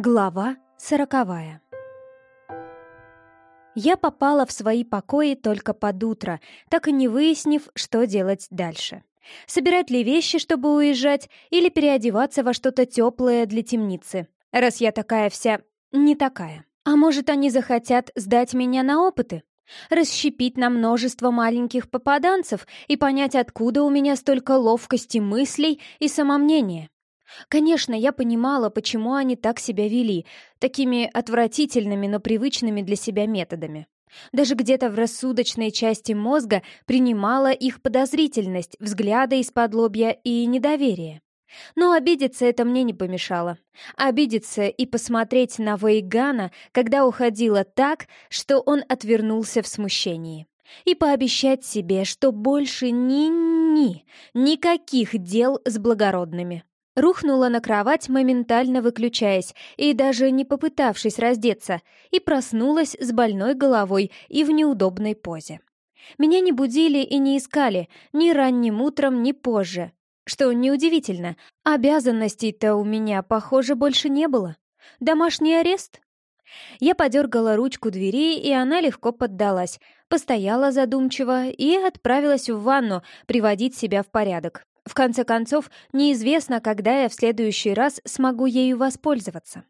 Глава сороковая Я попала в свои покои только под утро, так и не выяснив, что делать дальше. Собирать ли вещи, чтобы уезжать, или переодеваться во что-то теплое для темницы, раз я такая вся не такая. А может, они захотят сдать меня на опыты? Расщепить на множество маленьких попаданцев и понять, откуда у меня столько ловкости мыслей и самомнения. Конечно, я понимала, почему они так себя вели, такими отвратительными, но привычными для себя методами. Даже где-то в рассудочной части мозга принимала их подозрительность, взгляды из-под лобья и недоверие. Но обидеться это мне не помешало. Обидеться и посмотреть на Вейгана, когда уходила так, что он отвернулся в смущении. И пообещать себе, что больше ни-ни, никаких дел с благородными. Рухнула на кровать, моментально выключаясь и даже не попытавшись раздеться, и проснулась с больной головой и в неудобной позе. Меня не будили и не искали ни ранним утром, ни позже. Что неудивительно, обязанностей-то у меня, похоже, больше не было. Домашний арест? Я подергала ручку двери, и она легко поддалась, постояла задумчиво и отправилась в ванну приводить себя в порядок. В конце концов, неизвестно, когда я в следующий раз смогу ею воспользоваться.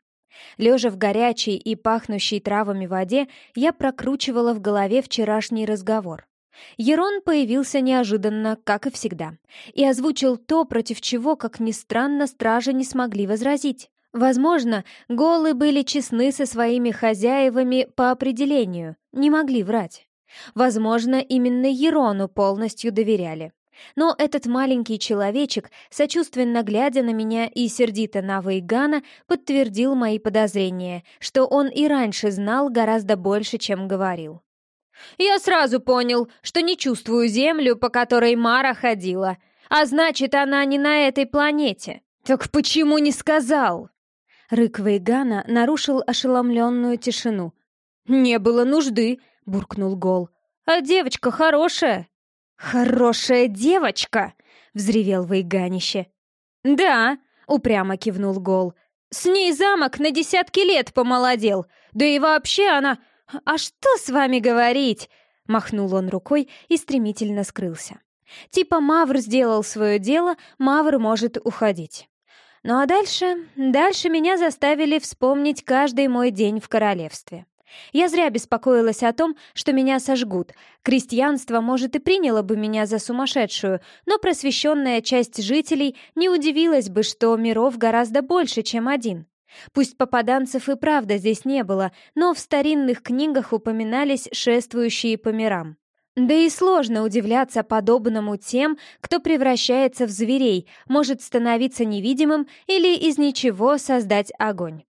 Лежа в горячей и пахнущей травами воде, я прокручивала в голове вчерашний разговор. Ерон появился неожиданно, как и всегда, и озвучил то, против чего, как ни странно, стражи не смогли возразить. Возможно, голы были честны со своими хозяевами по определению, не могли врать. Возможно, именно Ерону полностью доверяли. Но этот маленький человечек, сочувственно глядя на меня и сердито на Вейгана, подтвердил мои подозрения, что он и раньше знал гораздо больше, чем говорил. «Я сразу понял, что не чувствую землю, по которой Мара ходила, а значит, она не на этой планете. Так почему не сказал?» Рык Вейгана нарушил ошеломленную тишину. «Не было нужды», — буркнул Гол. «А девочка хорошая». «Хорошая девочка!» — взревел Вейганище. «Да!» — упрямо кивнул Гол. «С ней замок на десятки лет помолодел. Да и вообще она... А что с вами говорить?» Махнул он рукой и стремительно скрылся. Типа Мавр сделал свое дело, Мавр может уходить. Ну а дальше... Дальше меня заставили вспомнить каждый мой день в королевстве. Я зря беспокоилась о том, что меня сожгут. Крестьянство, может, и приняло бы меня за сумасшедшую, но просвещенная часть жителей не удивилась бы, что миров гораздо больше, чем один. Пусть попаданцев и правда здесь не было, но в старинных книгах упоминались шествующие по мирам. Да и сложно удивляться подобному тем, кто превращается в зверей, может становиться невидимым или из ничего создать огонь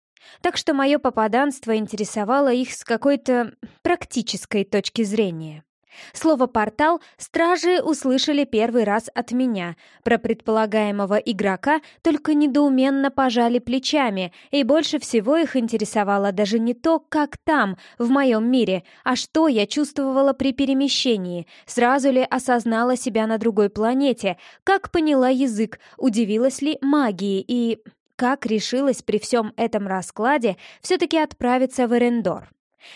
так что мое попаданство интересовало их с какой-то практической точки зрения. Слово «портал» стражи услышали первый раз от меня. Про предполагаемого игрока только недоуменно пожали плечами, и больше всего их интересовало даже не то, как там, в моем мире, а что я чувствовала при перемещении, сразу ли осознала себя на другой планете, как поняла язык, удивилась ли магии и как решилась при всем этом раскладе все-таки отправиться в Эрендор.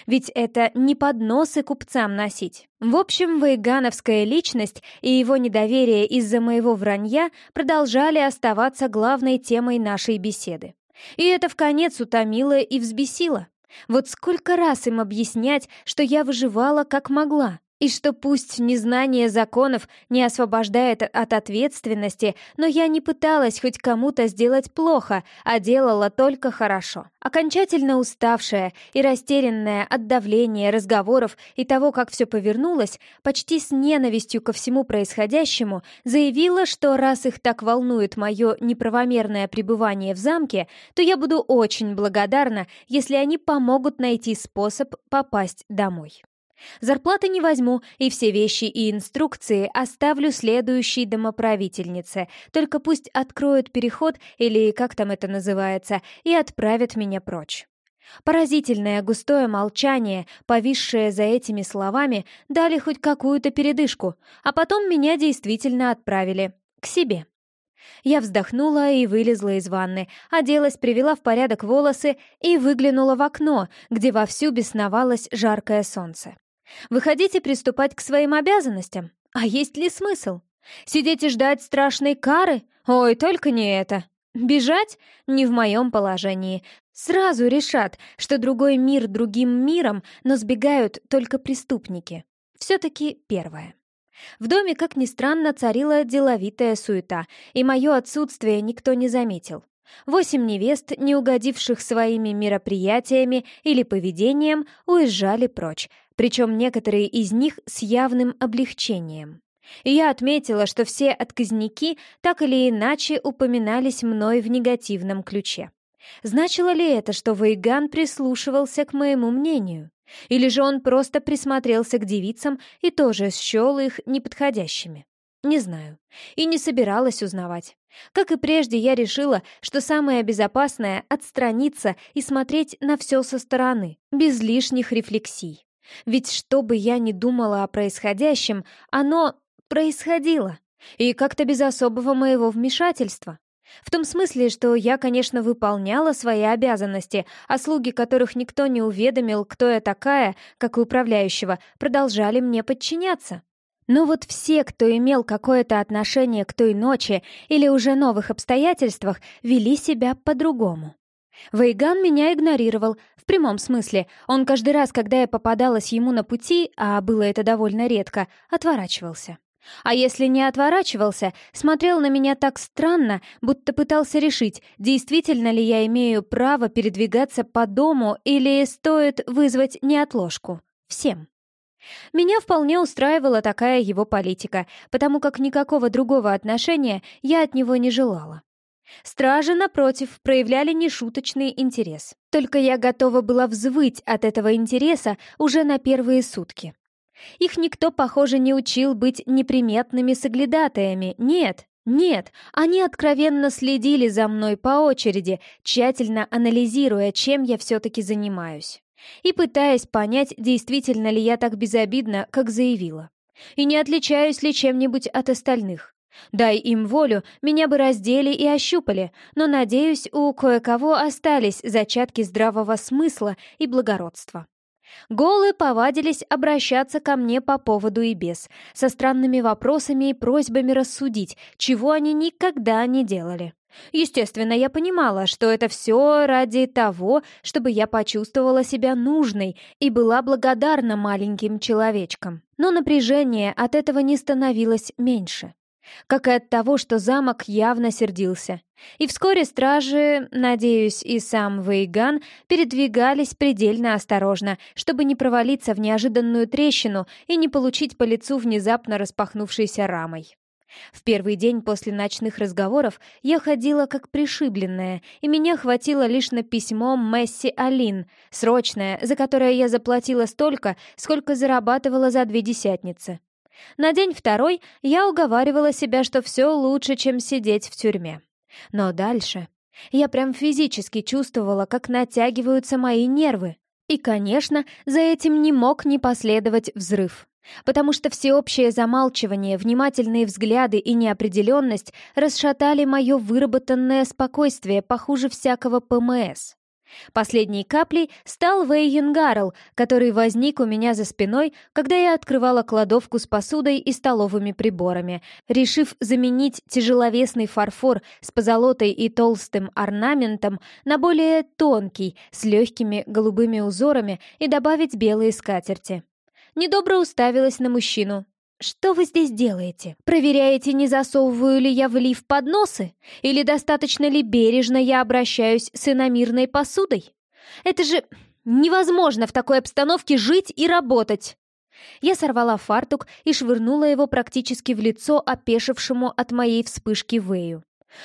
Ведь это не подносы купцам носить. В общем, вейгановская личность и его недоверие из-за моего вранья продолжали оставаться главной темой нашей беседы. И это в конец утомило и взбесило. Вот сколько раз им объяснять, что я выживала как могла, и что пусть незнание законов не освобождает от ответственности, но я не пыталась хоть кому-то сделать плохо, а делала только хорошо. Окончательно уставшая и растерянная от давления, разговоров и того, как все повернулось, почти с ненавистью ко всему происходящему, заявила, что раз их так волнует мое неправомерное пребывание в замке, то я буду очень благодарна, если они помогут найти способ попасть домой. Зарплаты не возьму, и все вещи и инструкции оставлю следующей домоправительнице, только пусть откроют переход, или как там это называется, и отправят меня прочь. Поразительное густое молчание, повисшее за этими словами, дали хоть какую-то передышку, а потом меня действительно отправили к себе. Я вздохнула и вылезла из ванны, оделась, привела в порядок волосы и выглянула в окно, где вовсю бесновалось жаркое солнце. Выходить и приступать к своим обязанностям? А есть ли смысл? Сидеть и ждать страшной кары? Ой, только не это. Бежать? Не в моем положении. Сразу решат, что другой мир другим миром, но сбегают только преступники. Все-таки первое. В доме, как ни странно, царила деловитая суета, и мое отсутствие никто не заметил. Восемь невест, не угодивших своими мероприятиями или поведением, уезжали прочь, причем некоторые из них с явным облегчением. Я отметила, что все отказники так или иначе упоминались мной в негативном ключе. Значило ли это, что Вейган прислушивался к моему мнению? Или же он просто присмотрелся к девицам и тоже счел их неподходящими? Не знаю. И не собиралась узнавать. Как и прежде, я решила, что самое безопасное — отстраниться и смотреть на все со стороны, без лишних рефлексий. Ведь что бы я ни думала о происходящем, оно происходило. И как-то без особого моего вмешательства. В том смысле, что я, конечно, выполняла свои обязанности, а слуги, которых никто не уведомил, кто я такая, как и управляющего, продолжали мне подчиняться. Но вот все, кто имел какое-то отношение к той ночи или уже новых обстоятельствах, вели себя по-другому. Вейган меня игнорировал, в прямом смысле. Он каждый раз, когда я попадалась ему на пути, а было это довольно редко, отворачивался. А если не отворачивался, смотрел на меня так странно, будто пытался решить, действительно ли я имею право передвигаться по дому или стоит вызвать неотложку. Всем. Меня вполне устраивала такая его политика, потому как никакого другого отношения я от него не желала. Стражи, напротив, проявляли нешуточный интерес. Только я готова была взвыть от этого интереса уже на первые сутки. Их никто, похоже, не учил быть неприметными соглядатаями. Нет, нет, они откровенно следили за мной по очереди, тщательно анализируя, чем я все-таки занимаюсь. И пытаясь понять, действительно ли я так безобидна, как заявила. И не отличаюсь ли чем-нибудь от остальных. Дай им волю, меня бы раздели и ощупали, но, надеюсь, у кое-кого остались зачатки здравого смысла и благородства. Голы повадились обращаться ко мне по поводу и без, со странными вопросами и просьбами рассудить, чего они никогда не делали. Естественно, я понимала, что это все ради того, чтобы я почувствовала себя нужной и была благодарна маленьким человечкам. Но напряжение от этого не становилось меньше как и от того, что замок явно сердился. И вскоре стражи, надеюсь, и сам Вейган передвигались предельно осторожно, чтобы не провалиться в неожиданную трещину и не получить по лицу внезапно распахнувшейся рамой. В первый день после ночных разговоров я ходила как пришибленная, и меня хватило лишь на письмо Месси Алин, срочное, за которое я заплатила столько, сколько зарабатывала за две десятницы. На день второй я уговаривала себя, что все лучше, чем сидеть в тюрьме. Но дальше я прям физически чувствовала, как натягиваются мои нервы. И, конечно, за этим не мог не последовать взрыв. Потому что всеобщее замалчивание, внимательные взгляды и неопределенность расшатали мое выработанное спокойствие похуже всякого ПМС. Последней каплей стал Вейенгарл, который возник у меня за спиной, когда я открывала кладовку с посудой и столовыми приборами, решив заменить тяжеловесный фарфор с позолотой и толстым орнаментом на более тонкий, с легкими голубыми узорами и добавить белые скатерти. Недобро уставилась на мужчину, «Что вы здесь делаете? Проверяете, не засовываю ли я в лиф подносы? Или достаточно ли бережно я обращаюсь с иномирной посудой? Это же невозможно в такой обстановке жить и работать!» Я сорвала фартук и швырнула его практически в лицо опешившему от моей вспышки Вэю.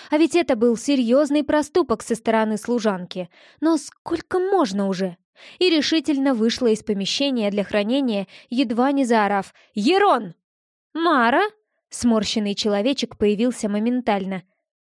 А ведь это был серьезный проступок со стороны служанки. Но сколько можно уже? И решительно вышла из помещения для хранения, едва не заорав «Ерон!» «Мара?» — сморщенный человечек появился моментально.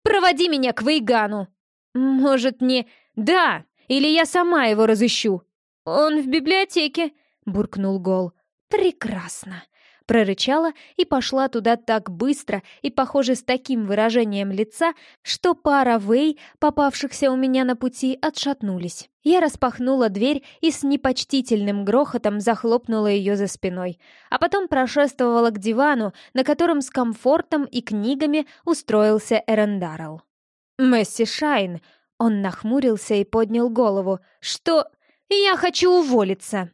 «Проводи меня к Вейгану!» «Может, не...» «Да! Или я сама его разыщу!» «Он в библиотеке!» — буркнул Гол. «Прекрасно!» Прорычала и пошла туда так быстро и, похоже, с таким выражением лица, что пара вей, попавшихся у меня на пути, отшатнулись. Я распахнула дверь и с непочтительным грохотом захлопнула ее за спиной, а потом прошествовала к дивану, на котором с комфортом и книгами устроился Эрендарл. «Месси Шайн!» Он нахмурился и поднял голову. «Что? Я хочу уволиться!»